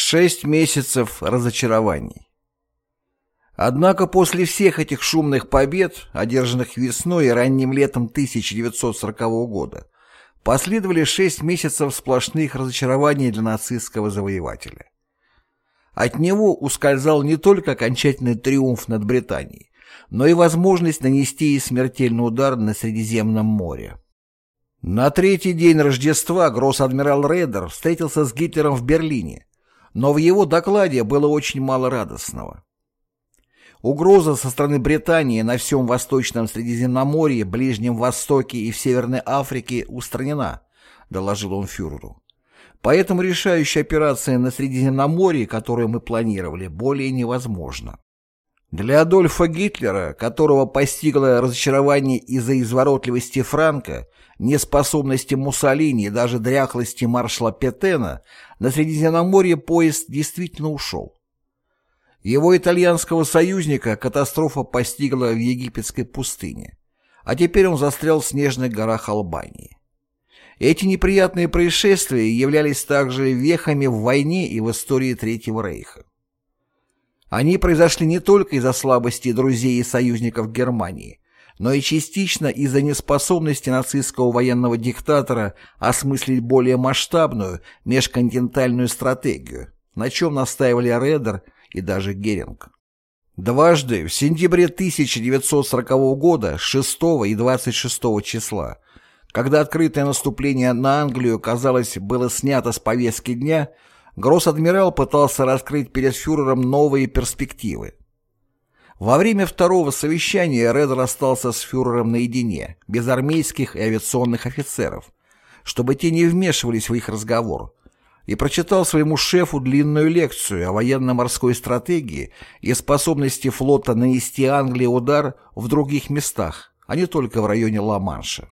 Шесть месяцев разочарований. Однако после всех этих шумных побед, одержанных весной и ранним летом 1940 года, последовали шесть месяцев сплошных разочарований для нацистского завоевателя. От него ускользал не только окончательный триумф над Британией, но и возможность нанести ей смертельный удар на Средиземном море. На третий день Рождества гросс-адмирал Рейдер встретился с Гитлером в Берлине, но в его докладе было очень мало радостного. Угроза со стороны Британии на всем Восточном Средиземноморье, Ближнем Востоке и в Северной Африке устранена, доложил он фюреру. Поэтому решающая операция на Средиземноморье, которую мы планировали, более невозможна. Для Адольфа Гитлера, которого постигло разочарование из-за изворотливости Франка, неспособности Муссолини и даже дряхлости маршала Петена, на Средиземноморье поезд действительно ушел. Его итальянского союзника катастрофа постигла в египетской пустыне, а теперь он застрял в снежных горах Албании. Эти неприятные происшествия являлись также вехами в войне и в истории Третьего Рейха. Они произошли не только из-за слабости друзей и союзников Германии, но и частично из-за неспособности нацистского военного диктатора осмыслить более масштабную межконтинентальную стратегию, на чем настаивали Редер и даже Геринг. Дважды в сентябре 1940 года, 6 и 26 числа, когда открытое наступление на Англию, казалось, было снято с повестки дня, Гросс-адмирал пытался раскрыть перед фюрером новые перспективы. Во время второго совещания Редер остался с фюрером наедине, без армейских и авиационных офицеров, чтобы те не вмешивались в их разговор, и прочитал своему шефу длинную лекцию о военно-морской стратегии и способности флота нанести Англии удар в других местах, а не только в районе Ла-Манша.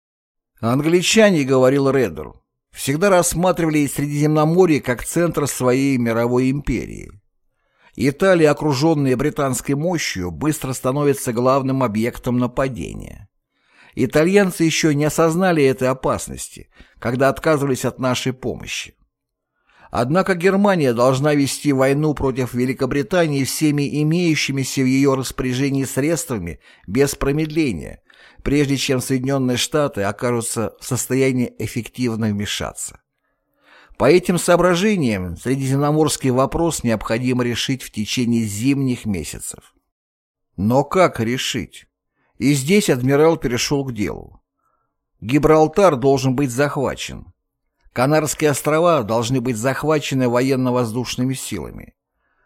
«Англичане, — говорил Редер, — всегда рассматривали Средиземноморье как центр своей мировой империи. Италия, окруженная британской мощью, быстро становится главным объектом нападения. Итальянцы еще не осознали этой опасности, когда отказывались от нашей помощи. Однако Германия должна вести войну против Великобритании всеми имеющимися в ее распоряжении средствами без промедления, прежде чем Соединенные Штаты окажутся в состоянии эффективно вмешаться. По этим соображениям средиземноморский вопрос необходимо решить в течение зимних месяцев. Но как решить? И здесь адмирал перешел к делу. Гибралтар должен быть захвачен. Канарские острова должны быть захвачены военно-воздушными силами.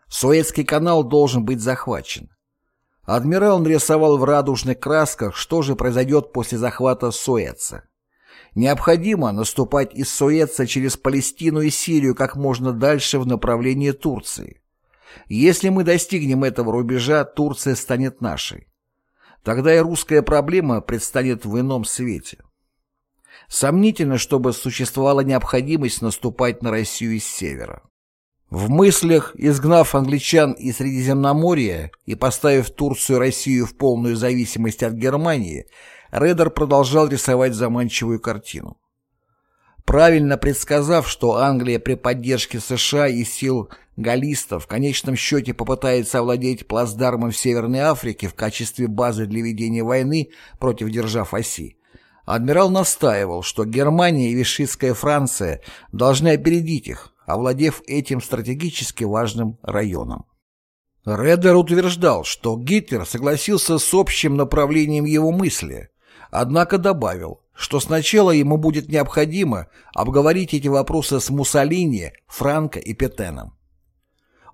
Суэцкий канал должен быть захвачен. Адмирал нарисовал в радужных красках, что же произойдет после захвата Суэца. Необходимо наступать из Суэца через Палестину и Сирию как можно дальше в направлении Турции. Если мы достигнем этого рубежа, Турция станет нашей. Тогда и русская проблема предстанет в ином свете. Сомнительно, чтобы существовала необходимость наступать на Россию с севера. В мыслях, изгнав англичан из Средиземноморья и поставив Турцию и Россию в полную зависимость от Германии, Редер продолжал рисовать заманчивую картину. Правильно предсказав, что Англия при поддержке США и сил галлистов в конечном счете попытается овладеть плацдармом в Северной Африке в качестве базы для ведения войны против держав оси, адмирал настаивал, что Германия и Вишистская Франция должны опередить их, овладев этим стратегически важным районом. Редер утверждал, что Гитлер согласился с общим направлением его мысли – Однако добавил, что сначала ему будет необходимо обговорить эти вопросы с Муссолини, Франко и Петеном.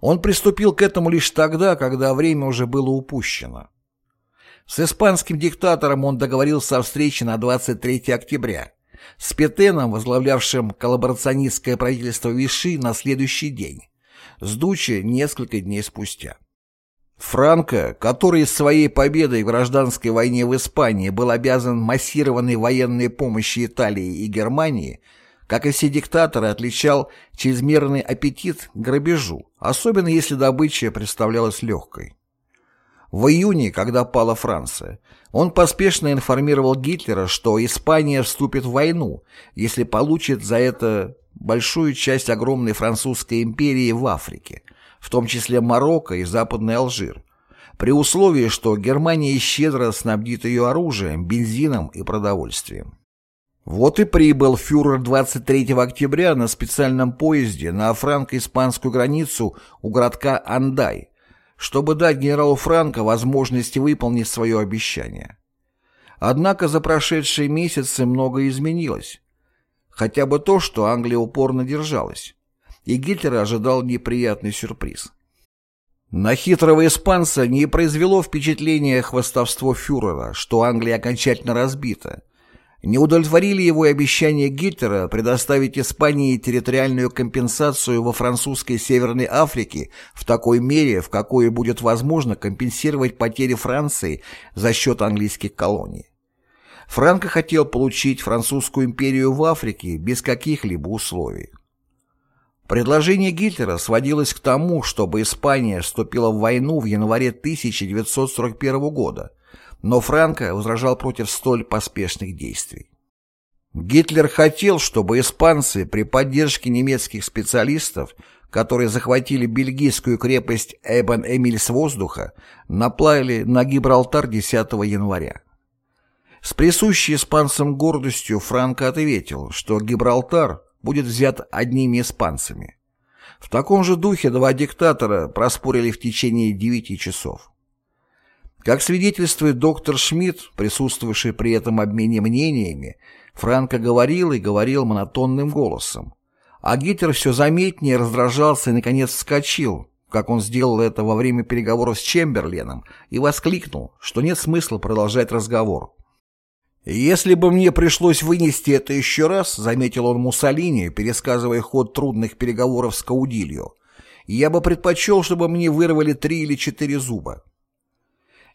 Он приступил к этому лишь тогда, когда время уже было упущено. С испанским диктатором он договорился о встрече на 23 октября, с Петеном, возглавлявшим коллаборационистское правительство Виши, на следующий день, с Дуче несколько дней спустя. Франко, который своей победой в гражданской войне в Испании был обязан массированной военной помощи Италии и Германии, как и все диктаторы, отличал чрезмерный аппетит к грабежу, особенно если добыча представлялась легкой. В июне, когда пала Франция, он поспешно информировал Гитлера, что Испания вступит в войну, если получит за это большую часть огромной французской империи в Африке, в том числе Марокко и Западный Алжир, при условии, что Германия щедро снабдит ее оружием, бензином и продовольствием. Вот и прибыл фюрер 23 октября на специальном поезде на франко-испанскую границу у городка Андай, чтобы дать генералу Франко возможность выполнить свое обещание. Однако за прошедшие месяцы многое изменилось. Хотя бы то, что Англия упорно держалась. И Гитлер ожидал неприятный сюрприз. На хитрого испанца не произвело впечатления хвастовство фюрера, что Англия окончательно разбита. Не удовлетворили его и обещания Гитлера предоставить Испании территориальную компенсацию во французской Северной Африке в такой мере, в какой будет возможно компенсировать потери Франции за счет английских колоний. Франко хотел получить французскую империю в Африке без каких-либо условий. Предложение Гитлера сводилось к тому, чтобы Испания вступила в войну в январе 1941 года, но Франко возражал против столь поспешных действий. Гитлер хотел, чтобы испанцы при поддержке немецких специалистов, которые захватили бельгийскую крепость Эбен-Эмиль с воздуха, наплавили на Гибралтар 10 января. С присущей испанцам гордостью Франко ответил, что Гибралтар будет взят одними испанцами. В таком же духе два диктатора проспорили в течение девяти часов. Как свидетельствует доктор Шмидт, присутствовавший при этом обмене мнениями, Франко говорил и говорил монотонным голосом. А Гитлер все заметнее раздражался и, наконец, вскочил, как он сделал это во время переговоров с Чемберленом, и воскликнул, что нет смысла продолжать разговор. «Если бы мне пришлось вынести это еще раз», — заметил он Муссолини, пересказывая ход трудных переговоров с Каудильо, «я бы предпочел, чтобы мне вырвали три или четыре зуба».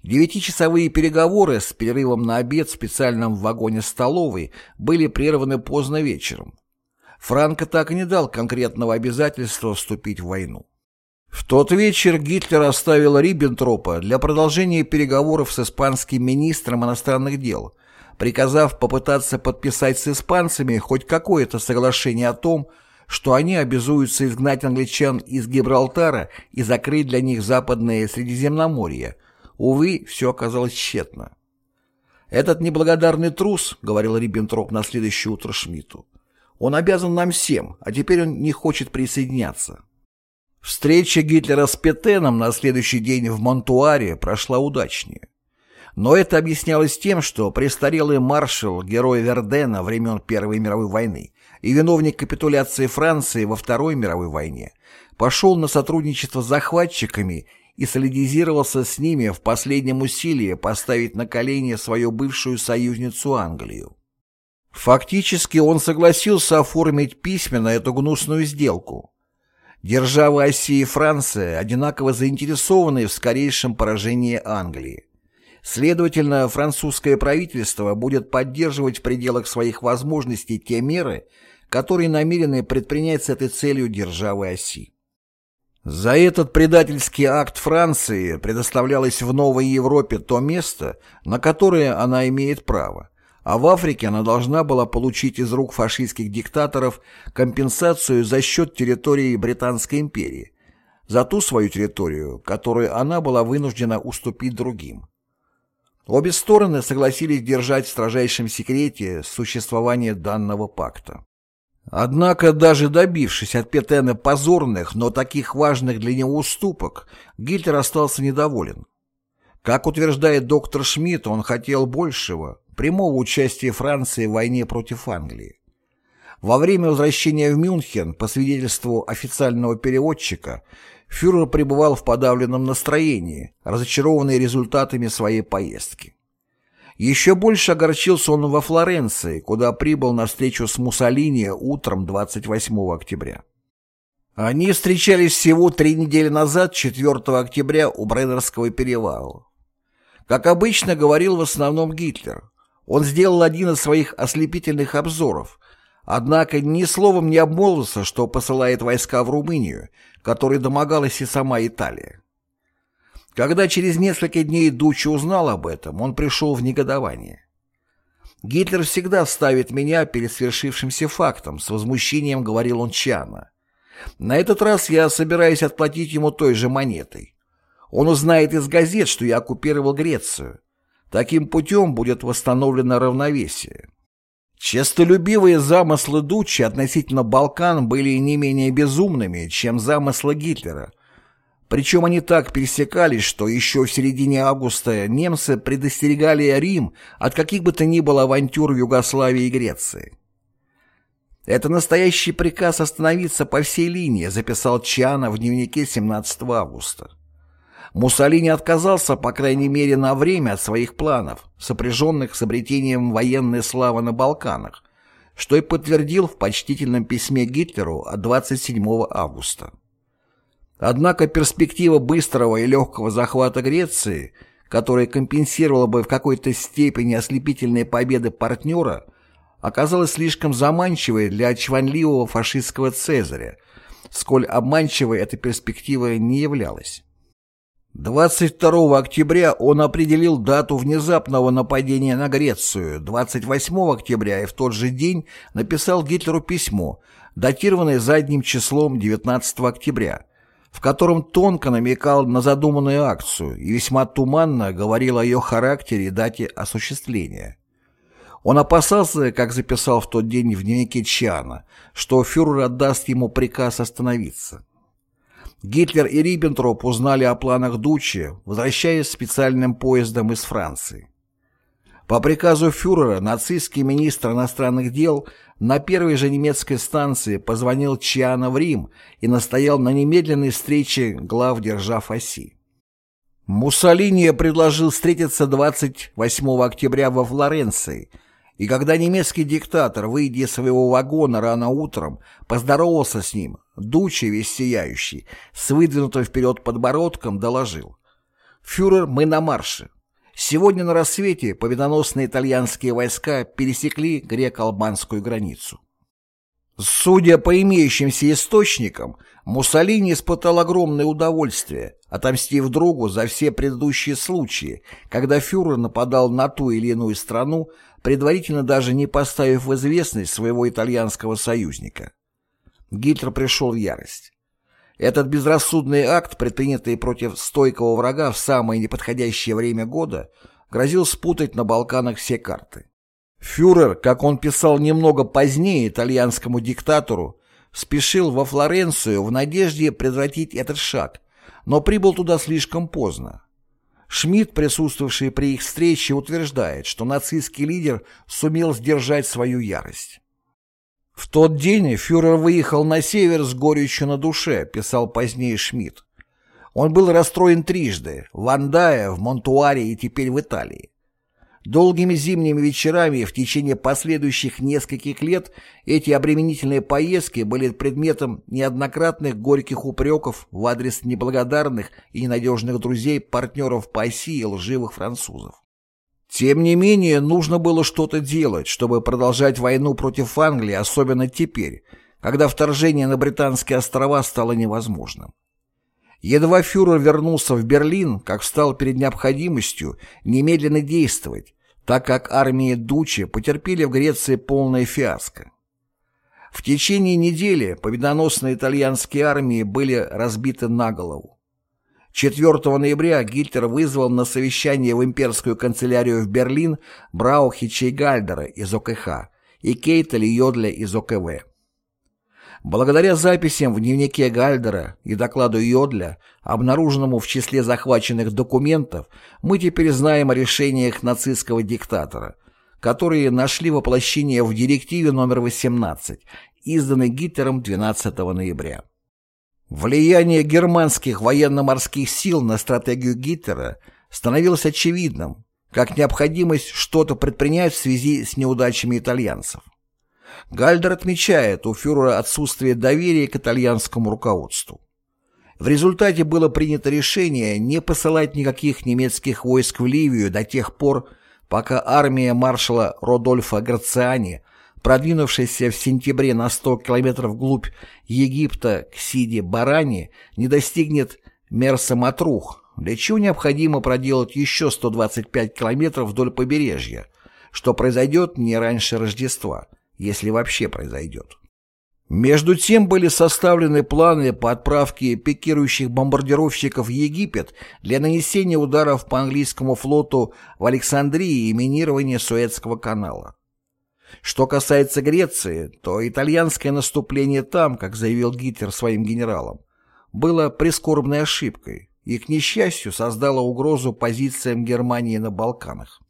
Девятичасовые переговоры с перерывом на обед в специальном вагоне столовой были прерваны поздно вечером. Франко так и не дал конкретного обязательства вступить в войну. В тот вечер Гитлер оставил Риббентропа для продолжения переговоров с испанским министром иностранных дел – приказав попытаться подписать с испанцами хоть какое-то соглашение о том, что они обязуются изгнать англичан из Гибралтара и закрыть для них западное Средиземноморье. Увы, все оказалось тщетно. «Этот неблагодарный трус», — говорил Риббентроп на следующее утро Шмидту, — «он обязан нам всем, а теперь он не хочет присоединяться». Встреча Гитлера с Петеном на следующий день в Монтуаре прошла удачнее. Но это объяснялось тем, что престарелый маршал, герой Вердена времен Первой мировой войны и виновник капитуляции Франции во Второй мировой войне, пошел на сотрудничество с захватчиками и солидизировался с ними в последнем усилии поставить на колени свою бывшую союзницу Англию. Фактически он согласился оформить письменно эту гнусную сделку. Державы России и Франция одинаково заинтересованы в скорейшем поражении Англии. Следовательно, французское правительство будет поддерживать в пределах своих возможностей те меры, которые намерены предпринять с этой целью державы оси. За этот предательский акт Франции предоставлялось в Новой Европе то место, на которое она имеет право, а в Африке она должна была получить из рук фашистских диктаторов компенсацию за счет территории Британской империи, за ту свою территорию, которую она была вынуждена уступить другим. Обе стороны согласились держать в строжайшем секрете существование данного пакта. Однако, даже добившись от Петена позорных, но таких важных для него уступок, Гитлер остался недоволен. Как утверждает доктор Шмидт, он хотел большего, прямого участия Франции в войне против Англии. Во время возвращения в Мюнхен, по свидетельству официального переводчика, фюрер пребывал в подавленном настроении, разочарованный результатами своей поездки. Еще больше огорчился он во Флоренции, куда прибыл на встречу с Муссолини утром 28 октября. Они встречались всего три недели назад, 4 октября, у Бреннерского перевала. Как обычно, говорил в основном Гитлер. Он сделал один из своих ослепительных обзоров, однако ни словом не обмолвился, что посылает войска в Румынию, которой домогалась и сама Италия. Когда через несколько дней Дуччи узнал об этом, он пришел в негодование. Гитлер всегда ставит меня перед свершившимся фактом, с возмущением говорил он Чана. На этот раз я собираюсь отплатить ему той же монетой. Он узнает из газет, что я оккупировал Грецию. Таким путем будет восстановлено равновесие. Честолюбивые замыслы Дуччи относительно Балкан были не менее безумными, чем замыслы Гитлера. Причем они так пересекались, что еще в середине августа немцы предостерегали Рим от каких бы то ни было авантюр в Югославии и Греции. «Это настоящий приказ остановиться по всей линии», записал Чана в дневнике 17 августа. Муссолини отказался, по крайней мере, на время от своих планов, сопряженных с обретением военной славы на Балканах, что и подтвердил в почтительном письме Гитлеру от 27 августа. Однако перспектива быстрого и легкого захвата Греции, которая компенсировала бы в какой-то степени ослепительные победы партнера, оказалась слишком заманчивой для чванливого фашистского Цезаря, сколь обманчивой эта перспектива не являлась. 22 октября он определил дату внезапного нападения на Грецию. 28 октября и в тот же день написал Гитлеру письмо, датированное задним числом 19 октября, в котором тонко намекал на задуманную акцию и весьма туманно говорил о ее характере и дате осуществления. Он опасался, как записал в тот день в дневнике Чана, что фюрер отдаст ему приказ остановиться. Гитлер и Риббентроп узнали о планах Дуччи, возвращаясь специальным поездом из Франции. По приказу фюрера нацистский министр иностранных дел на первой же немецкой станции позвонил Чиано в Рим и настоял на немедленной встрече глав держав оси. Муссолини предложил встретиться 28 октября во Флоренции, и когда немецкий диктатор, выйдя из своего вагона рано утром, поздоровался с ним, Дучи, весь сияющий, с выдвинутым вперед подбородком, доложил. «Фюрер, мы на марше. Сегодня на рассвете победоносные итальянские войска пересекли греко-албанскую границу. Судя по имеющимся источникам, Муссолини испытал огромное удовольствие, отомстив другу за все предыдущие случаи, когда фюрер нападал на ту или иную страну, предварительно даже не поставив в известность своего итальянского союзника. Гитлер пришел в ярость. Этот безрассудный акт, предпринятый против стойкого врага в самое неподходящее время года, грозил спутать на Балканах все карты. Фюрер, как он писал немного позднее итальянскому диктатору, спешил во Флоренцию в надежде предотвратить этот шаг, но прибыл туда слишком поздно. Шмидт, присутствовавший при их встрече, утверждает, что нацистский лидер сумел сдержать свою ярость. В тот день фюрер выехал на север с горечью на душе, писал позднее Шмидт. Он был расстроен трижды – в Андае, в Монтуаре и теперь в Италии. Долгими зимними вечерами в течение последующих нескольких лет эти обременительные поездки были предметом неоднократных горьких упреков в адрес неблагодарных и ненадежных друзей, партнеров по оси и лживых французов. Тем не менее, нужно было что-то делать, чтобы продолжать войну против Англии, особенно теперь, когда вторжение на Британские острова стало невозможным. Едва фюрер вернулся в Берлин, как встал перед необходимостью немедленно действовать, так как армии Дучи потерпели в Греции полное фиаско. В течение недели победоносные итальянские армии были разбиты на голову. 4 ноября Гитлер вызвал на совещание в имперскую канцелярию в Берлин Браухича и Гальдера из ОКХ и Кейтеля Йодля из ОКВ. Благодаря записям в дневнике Гальдера и докладу Йодля, обнаруженному в числе захваченных документов, мы теперь знаем о решениях нацистского диктатора, которые нашли воплощение в директиве номер 18, изданной Гитлером 12 ноября. Влияние германских военно-морских сил на стратегию Гитлера становилось очевидным, как необходимость что-то предпринять в связи с неудачами итальянцев. Гальдер отмечает у фюрера отсутствие доверия к итальянскому руководству. В результате было принято решение не посылать никаких немецких войск в Ливию до тех пор, пока армия маршала Родольфа Грациани продвинувшийся в сентябре на 100 километров вглубь Египта к Сиде-Баране, не достигнет Мерса-Матрух, для чего необходимо проделать еще 125 километров вдоль побережья, что произойдет не раньше Рождества, если вообще произойдет. Между тем были составлены планы по отправке пикирующих бомбардировщиков в Египет для нанесения ударов по английскому флоту в Александрии и минирования Суэцкого канала. Что касается Греции, то итальянское наступление там, как заявил Гитлер своим генералам, было прискорбной ошибкой и, к несчастью, создало угрозу позициям Германии на Балканах.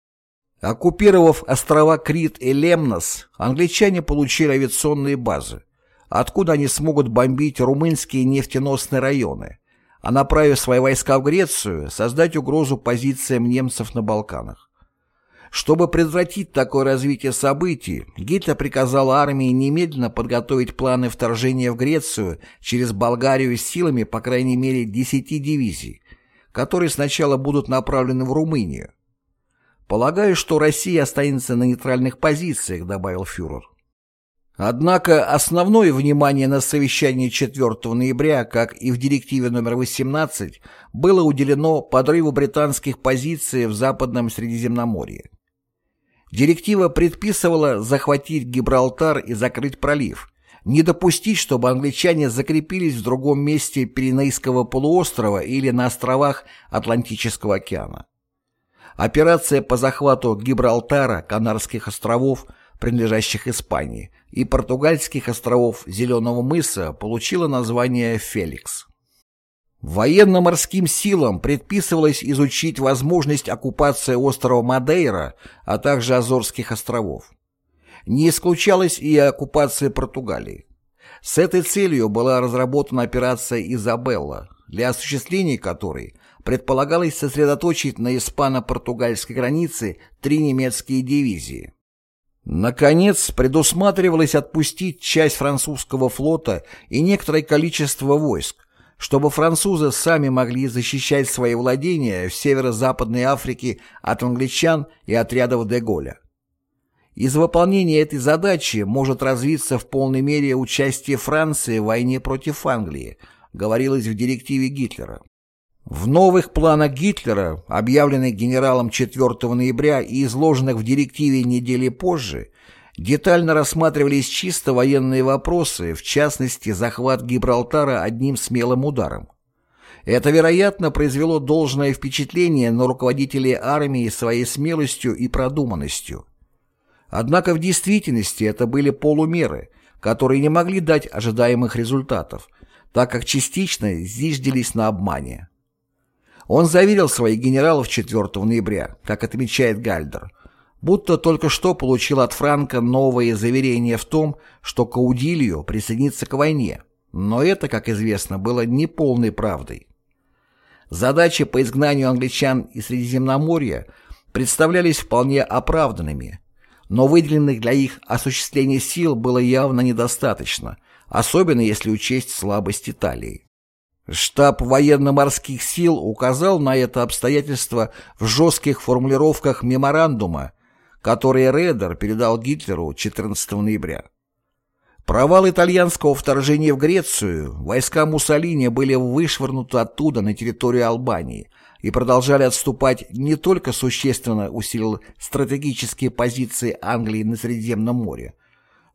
Оккупировав острова Крит и Лемнос, англичане получили авиационные базы, откуда они смогут бомбить румынские нефтеносные районы, а направив свои войска в Грецию, создать угрозу позициям немцев на Балканах. Чтобы предотвратить такое развитие событий, Гитлер приказал армии немедленно подготовить планы вторжения в Грецию через Болгарию с силами по крайней мере 10 дивизий, которые сначала будут направлены в Румынию. «Полагаю, что Россия останется на нейтральных позициях», — добавил фюрер. Однако основное внимание на совещании 4 ноября, как и в директиве номер 18, было уделено подрыву британских позиций в Западном Средиземноморье. Директива предписывала захватить Гибралтар и закрыть пролив, не допустить, чтобы англичане закрепились в другом месте Пиренейского полуострова или на островах Атлантического океана. Операция по захвату Гибралтара, Канарских островов – принадлежащих Испании, и португальских островов Зеленого мыса получила название «Феликс». Военно-морским силам предписывалось изучить возможность оккупации острова Мадейра, а также Азорских островов. Не исключалась и оккупация Португалии. С этой целью была разработана операция «Изабелла», для осуществления которой предполагалось сосредоточить на испано-португальской границе три немецкие дивизии. Наконец, предусматривалось отпустить часть французского флота и некоторое количество войск, чтобы французы сами могли защищать свои владения в северо-западной Африке от англичан и отрядов Деголя. Из выполнения этой задачи может развиться в полной мере участие Франции в войне против Англии, говорилось в директиве Гитлера. В новых планах Гитлера, объявленных генералом 4 ноября и изложенных в директиве недели позже, детально рассматривались чисто военные вопросы, в частности, захват Гибралтара одним смелым ударом. Это, вероятно, произвело должное впечатление на руководителей армии своей смелостью и продуманностью. Однако в действительности это были полумеры, которые не могли дать ожидаемых результатов, так как частично зиждились на обмане. Он заверил своих генералов 4 ноября, как отмечает Гальдер, будто только что получил от Франка новые заверения в том, что Каудилью присоединится к войне, но это, как известно, было неполной правдой. Задачи по изгнанию англичан из Средиземноморья представлялись вполне оправданными, но выделенных для их осуществления сил было явно недостаточно, особенно если учесть слабость Италии. Штаб военно-морских сил указал на это обстоятельство в жестких формулировках меморандума, который Редер передал Гитлеру 14 ноября. Провал итальянского вторжения в Грецию, войска Муссолини были вышвырнуты оттуда на территорию Албании и продолжали отступать не только существенно усилил стратегические позиции Англии на Средиземном море,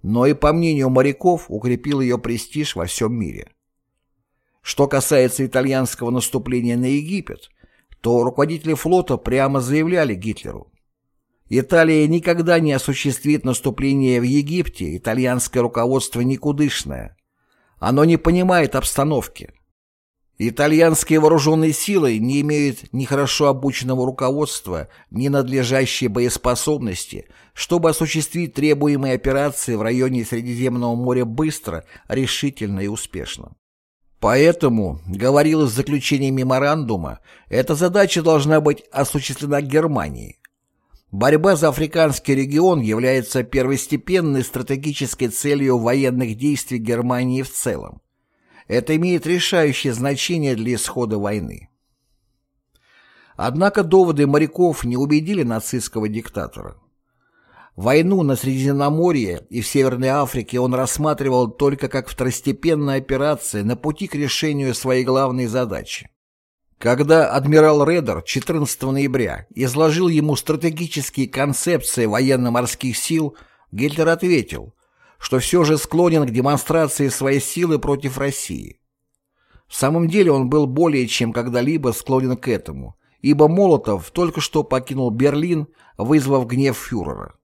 но и, по мнению моряков, укрепил ее престиж во всем мире. Что касается итальянского наступления на Египет, то руководители флота прямо заявляли Гитлеру. Италия никогда не осуществит наступление в Египте, итальянское руководство никудышное. Оно не понимает обстановки. Итальянские вооруженные силы не имеют ни хорошо обученного руководства, ни надлежащей боеспособности, чтобы осуществить требуемые операции в районе Средиземного моря быстро, решительно и успешно. Поэтому, говорилось в заключении меморандума, эта задача должна быть осуществлена Германией. Борьба за африканский регион является первостепенной стратегической целью военных действий Германии в целом. Это имеет решающее значение для исхода войны. Однако доводы моряков не убедили нацистского диктатора. Войну на Средиземноморье и в Северной Африке он рассматривал только как второстепенная операция на пути к решению своей главной задачи. Когда адмирал Редер 14 ноября изложил ему стратегические концепции военно-морских сил, Гитлер ответил, что все же склонен к демонстрации своей силы против России. В самом деле он был более чем когда-либо склонен к этому, ибо Молотов только что покинул Берлин, вызвав гнев фюрера.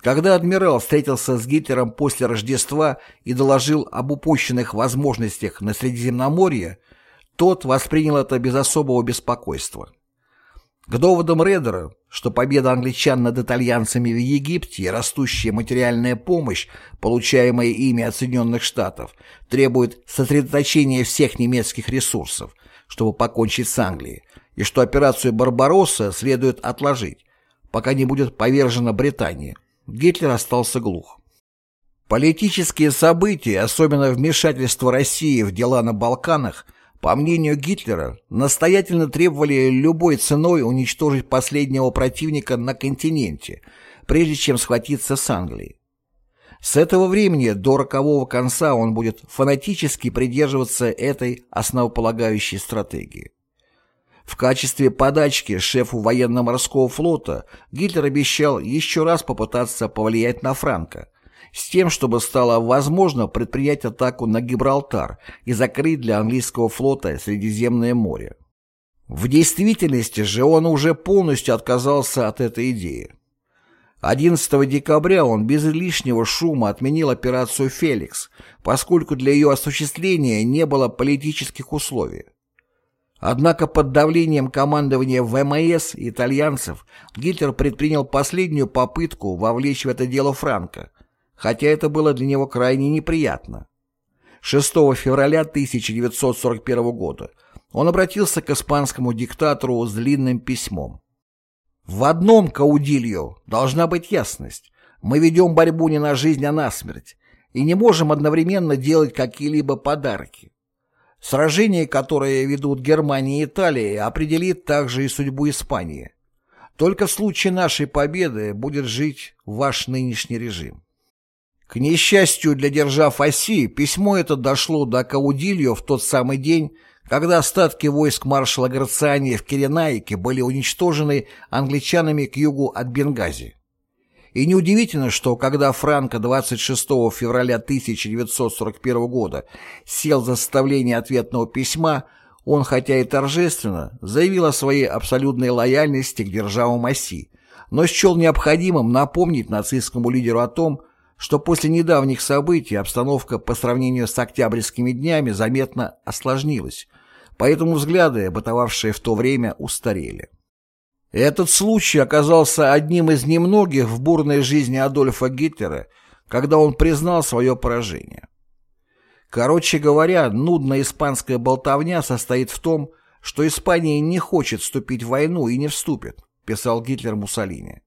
Когда адмирал встретился с Гитлером после Рождества и доложил об упущенных возможностях на Средиземноморье, тот воспринял это без особого беспокойства. К доводам Редера, что победа англичан над итальянцами в Египте и растущая материальная помощь, получаемая ими от Соединенных Штатов, требует сосредоточения всех немецких ресурсов, чтобы покончить с Англией, и что операцию «Барбаросса» следует отложить, пока не будет повержена Британия, Гитлер остался глух. Политические события, особенно вмешательство России в дела на Балканах, по мнению Гитлера, настоятельно требовали любой ценой уничтожить последнего противника на континенте, прежде чем схватиться с Англией. С этого времени до рокового конца он будет фанатически придерживаться этой основополагающей стратегии. В качестве подачки шефу военно-морского флота Гитлер обещал еще раз попытаться повлиять на Франка, с тем, чтобы стало возможно предпринять атаку на Гибралтар и закрыть для английского флота Средиземное море. В действительности же он уже полностью отказался от этой идеи. 11 декабря он без лишнего шума отменил операцию «Феликс», поскольку для ее осуществления не было политических условий. Однако под давлением командования ВМС итальянцев Гитлер предпринял последнюю попытку вовлечь в это дело Франка, хотя это было для него крайне неприятно. 6 февраля 1941 года он обратился к испанскому диктатору с длинным письмом. «В одном, Каудильо, должна быть ясность. Мы ведем борьбу не на жизнь, а на смерть, и не можем одновременно делать какие-либо подарки. Сражение, которое ведут Германия и Италия, определит также и судьбу Испании. Только в случае нашей победы будет жить ваш нынешний режим. К несчастью для держав оси, письмо это дошло до Каудильо в тот самый день, когда остатки войск маршала Грациани в Киренайке были уничтожены англичанами к югу от Бенгази. И неудивительно, что когда Франко 26 февраля 1941 года сел за составление ответного письма, он, хотя и торжественно, заявил о своей абсолютной лояльности к державам оси, но счел необходимым напомнить нацистскому лидеру о том, что после недавних событий обстановка по сравнению с октябрьскими днями заметно осложнилась, поэтому взгляды, бытовавшие в то время, устарели. Этот случай оказался одним из немногих в бурной жизни Адольфа Гитлера, когда он признал свое поражение. Короче говоря, нудная испанская болтовня состоит в том, что Испания не хочет вступить в войну и не вступит, писал Гитлер Муссолини.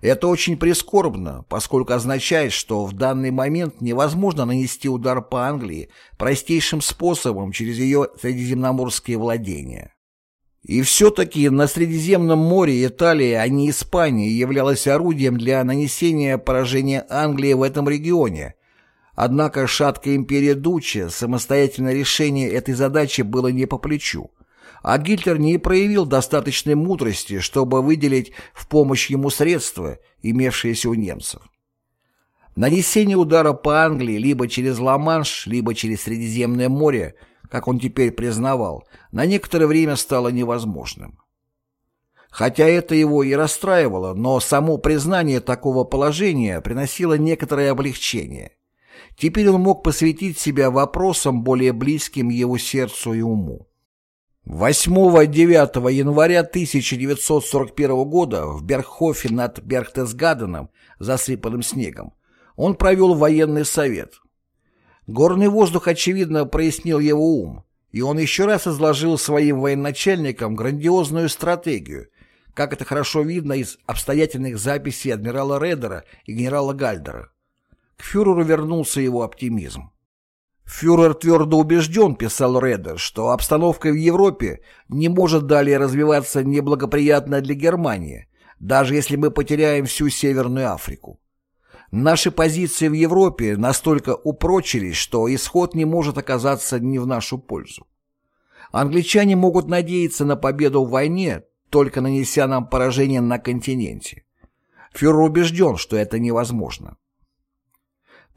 Это очень прискорбно, поскольку означает, что в данный момент невозможно нанести удар по Англии простейшим способом через ее средиземноморские владения. И все-таки на Средиземном море Италия, а не Испания, являлась орудием для нанесения поражения Англии в этом регионе. Однако шаткая империя Дуччи, самостоятельное решение этой задачи было не по плечу. А Гитлер не проявил достаточной мудрости, чтобы выделить в помощь ему средства, имевшиеся у немцев. Нанесение удара по Англии либо через Ла-Манш, либо через Средиземное море – как он теперь признавал, на некоторое время стало невозможным. Хотя это его и расстраивало, но само признание такого положения приносило некоторое облегчение. Теперь он мог посвятить себя вопросам, более близким его сердцу и уму. 8-9 января 1941 года в Бергхофе над Бергтесгаденом, засыпанным снегом, он провел военный совет – Горный воздух, очевидно, прояснил его ум, и он еще раз изложил своим военачальникам грандиозную стратегию, как это хорошо видно из обстоятельных записей адмирала Редера и генерала Гальдера. К фюреру вернулся его оптимизм. Фюрер твердо убежден, писал Редер, что обстановка в Европе не может далее развиваться неблагоприятно для Германии, даже если мы потеряем всю Северную Африку. Наши позиции в Европе настолько упрочились, что исход не может оказаться не в нашу пользу. Англичане могут надеяться на победу в войне, только нанеся нам поражение на континенте. Фюрер убежден, что это невозможно.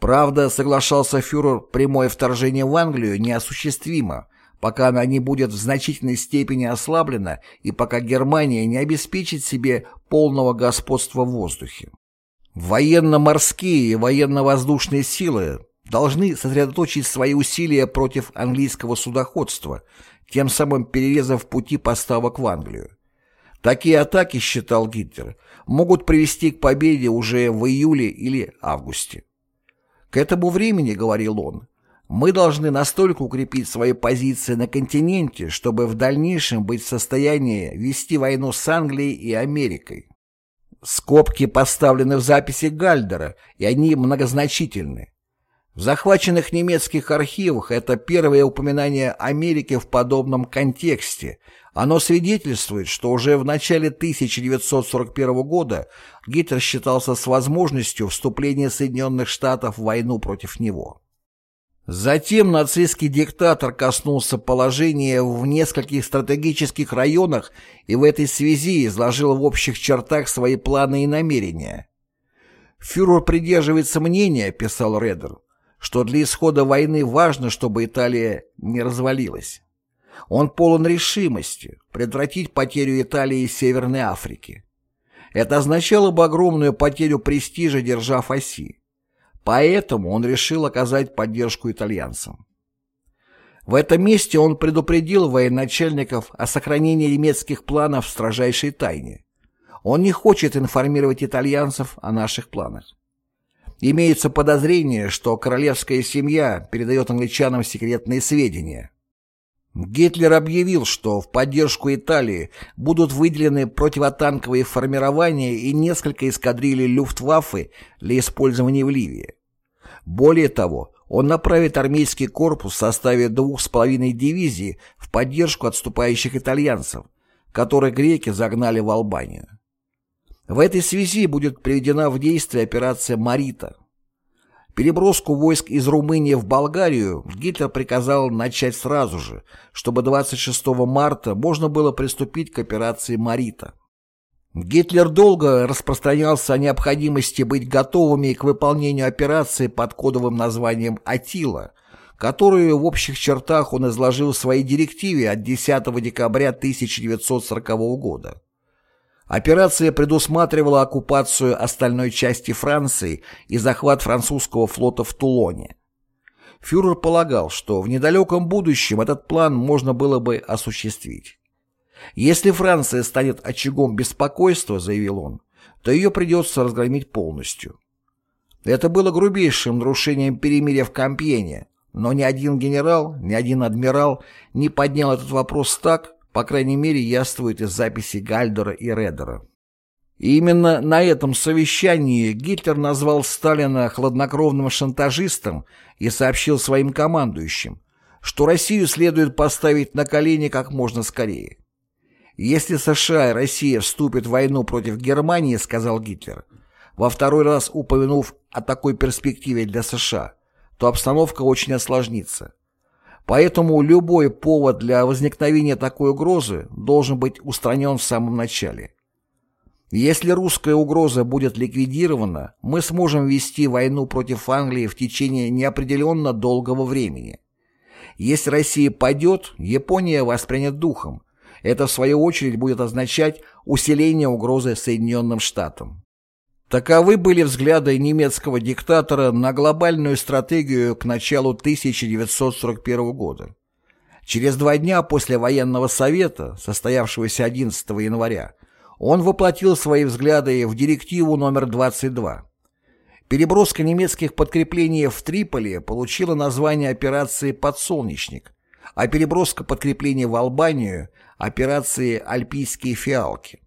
Правда, соглашался фюрер, прямое вторжение в Англию неосуществимо, пока она не будет в значительной степени ослаблена и пока Германия не обеспечит себе полного господства в воздухе. Военно-морские и военно-воздушные силы должны сосредоточить свои усилия против английского судоходства, тем самым перерезав пути поставок в Англию. Такие атаки, считал Гитлер, могут привести к победе уже в июле или августе. К этому времени, говорил он, мы должны настолько укрепить свои позиции на континенте, чтобы в дальнейшем быть в состоянии вести войну с Англией и Америкой. Скобки поставлены в записи Гальдера, и они многозначительны. В захваченных немецких архивах это первое упоминание Америки в подобном контексте. Оно свидетельствует, что уже в начале 1941 года Гитлер считался с возможностью вступления Соединенных Штатов в войну против него. Затем нацистский диктатор коснулся положения в нескольких стратегических районах и в этой связи изложил в общих чертах свои планы и намерения. «Фюрер придерживается мнения», — писал Редер, что для исхода войны важно, чтобы Италия не развалилась. Он полон решимости предотвратить потерю Италии и Северной Африки. Это означало бы огромную потерю престижа держав оси. Поэтому он решил оказать поддержку итальянцам. В этом месте он предупредил военачальников о сохранении немецких планов в строжайшей тайне. Он не хочет информировать итальянцев о наших планах. Имеется подозрение, что королевская семья передает англичанам секретные сведения. Гитлер объявил, что в поддержку Италии будут выделены противотанковые формирования и несколько эскадрилей Люфтваффе для использования в Ливии. Более того, он направит армейский корпус в составе двух с половиной дивизий в поддержку отступающих итальянцев, которые греки загнали в Албанию. В этой связи будет приведена в действие операция «Марита». Переброску войск из Румынии в Болгарию Гитлер приказал начать сразу же, чтобы 26 марта можно было приступить к операции «Марита». Гитлер долго распространялся о необходимости быть готовыми к выполнению операции под кодовым названием «Атила», которую в общих чертах он изложил в своей директиве от 10 декабря 1940 года. Операция предусматривала оккупацию остальной части Франции и захват французского флота в Тулоне. Фюрер полагал, что в недалеком будущем этот план можно было бы осуществить. «Если Франция станет очагом беспокойства, — заявил он, — то ее придется разгромить полностью». Это было грубейшим нарушением перемирия в Кампьене, но ни один генерал, ни один адмирал не поднял этот вопрос так, по крайней мере, яствует из записей Гальдера и Редера. И именно на этом совещании Гитлер назвал Сталина хладнокровным шантажистом и сообщил своим командующим, что Россию следует поставить на колени как можно скорее. «Если США и Россия вступят в войну против Германии, — сказал Гитлер, во второй раз упомянув о такой перспективе для США, то обстановка очень осложнится. Поэтому любой повод для возникновения такой угрозы должен быть устранен в самом начале. Если русская угроза будет ликвидирована, мы сможем вести войну против Англии в течение неопределенно долгого времени. Если Россия падет, Япония воспрянет духом. Это, в свою очередь, будет означать усиление угрозы Соединенным Штатам. Таковы были взгляды немецкого диктатора на глобальную стратегию к началу 1941 года. Через два дня после военного совета, состоявшегося 11 января, он воплотил свои взгляды в директиву номер 22. Переброска немецких подкреплений в Триполи получила название операции «Подсолнечник», а переброска подкреплений в Албанию – операции «Альпийские фиалки».